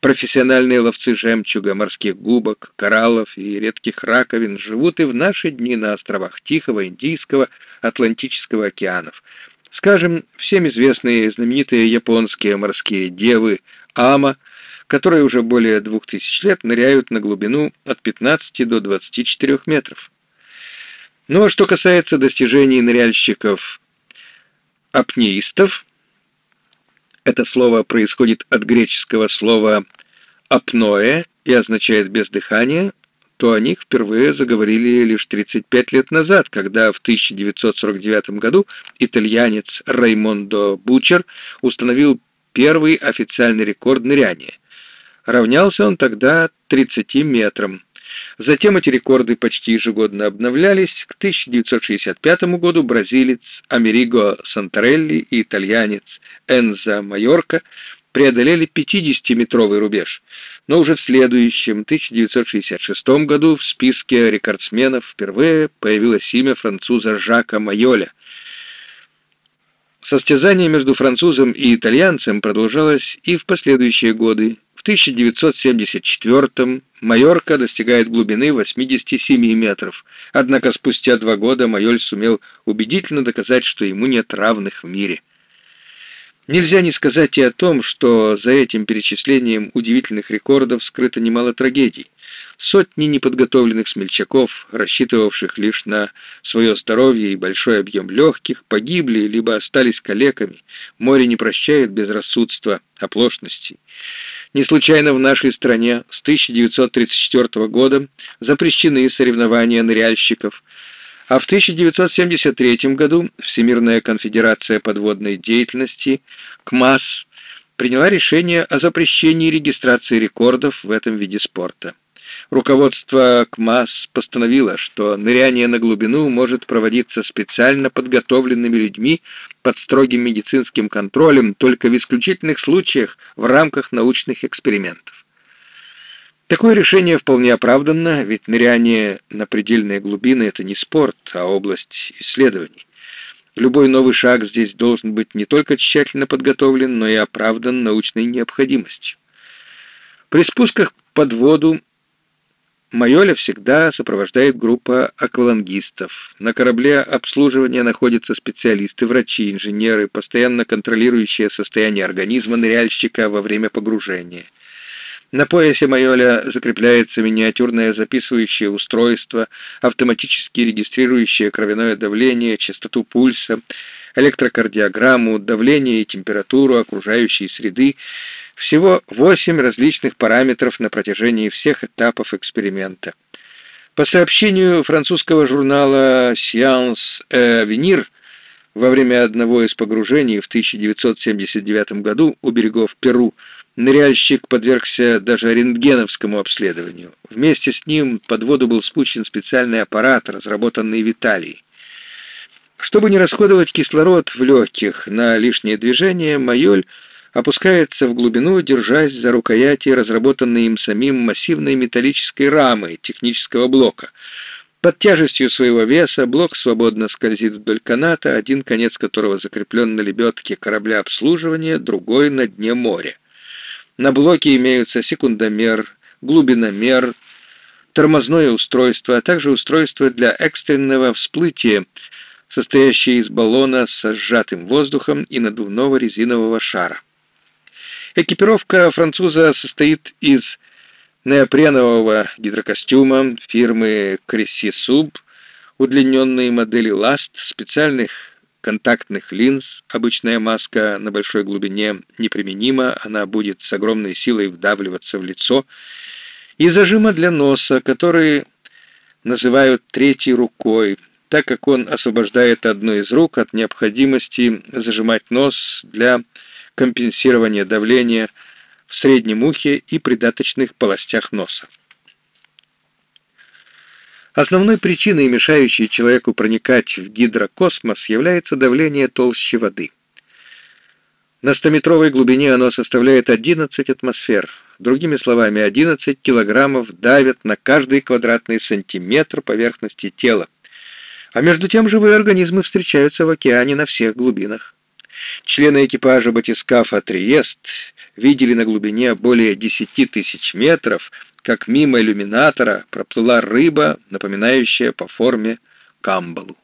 Профессиональные ловцы жемчуга, морских губок, кораллов и редких раковин живут и в наши дни на островах Тихого, Индийского, Атлантического океанов. Скажем, всем известные знаменитые японские морские девы Ама, которые уже более двух тысяч лет ныряют на глубину от 15 до 24 метров. Ну а что касается достижений ныряльщиков апнеистов, это слово происходит от греческого слова «апноэ» и означает «без дыхания», то о них впервые заговорили лишь 35 лет назад, когда в 1949 году итальянец Раймондо Бучер установил первый официальный рекорд ныряния. Равнялся он тогда 30 метрам. Затем эти рекорды почти ежегодно обновлялись. К 1965 году бразилец Америго Сантарелли и итальянец Энза Майорка преодолели 50-метровый рубеж. Но уже в следующем, 1966 году, в списке рекордсменов впервые появилось имя француза Жака Майоля. Состязание между французом и итальянцем продолжалось и в последующие годы. В 1974 Майорка достигает глубины 87 метров, однако спустя два года Майоль сумел убедительно доказать, что ему нет равных в мире. Нельзя не сказать и о том, что за этим перечислением удивительных рекордов скрыто немало трагедий. Сотни неподготовленных смельчаков, рассчитывавших лишь на свое здоровье и большой объем легких, погибли либо остались калеками. Море не прощает безрассудства, оплошностей. Не случайно в нашей стране с 1934 года запрещены соревнования ныряльщиков, а в 1973 году Всемирная конфедерация подводной деятельности КМАС приняла решение о запрещении регистрации рекордов в этом виде спорта. Руководство КМАС постановило, что ныряние на глубину может проводиться специально подготовленными людьми под строгим медицинским контролем только в исключительных случаях в рамках научных экспериментов. Такое решение вполне оправданно, ведь ныряние на предельные глубины — это не спорт, а область исследований. Любой новый шаг здесь должен быть не только тщательно подготовлен, но и оправдан научной необходимостью. При спусках под воду Майоля всегда сопровождает группа аквалангистов. На корабле обслуживания находятся специалисты, врачи, инженеры, постоянно контролирующие состояние организма ныряльщика во время погружения. На поясе Майоля закрепляется миниатюрное записывающее устройство, автоматически регистрирующее кровяное давление, частоту пульса, электрокардиограмму, давление и температуру окружающей среды, всего восемь различных параметров на протяжении всех этапов эксперимента. По сообщению французского журнала «Science Avenir», во время одного из погружений в 1979 году у берегов Перу ныряльщик подвергся даже рентгеновскому обследованию. Вместе с ним под воду был спущен специальный аппарат, разработанный в. Чтобы не расходовать кислород в легких на лишнее движение, Майоль опускается в глубину, держась за рукояти, разработанной им самим массивной металлической рамы технического блока. Под тяжестью своего веса блок свободно скользит вдоль каната, один конец которого закреплен на лебедке корабля обслуживания, другой на дне моря. На блоке имеются секундомер, глубиномер, тормозное устройство, а также устройство для экстренного всплытия, состоящее из баллона со сжатым воздухом и надувного резинового шара. Экипировка француза состоит из неопренового гидрокостюма фирмы Кресси Суб, удлиненные модели Last, специальных контактных линз, обычная маска на большой глубине неприменима, она будет с огромной силой вдавливаться в лицо, и зажима для носа, который называют третьей рукой, так как он освобождает одну из рук от необходимости зажимать нос для компенсирования давления в среднем ухе и придаточных полостях носа. Основной причиной, мешающей человеку проникать в гидрокосмос, является давление толщи воды. На 100-метровой глубине оно составляет 11 атмосфер. Другими словами, 11 килограммов давят на каждый квадратный сантиметр поверхности тела. А между тем живые организмы встречаются в океане на всех глубинах. Члены экипажа батискафа «Триест» видели на глубине более 10 тысяч метров, как мимо иллюминатора проплыла рыба, напоминающая по форме камбалу.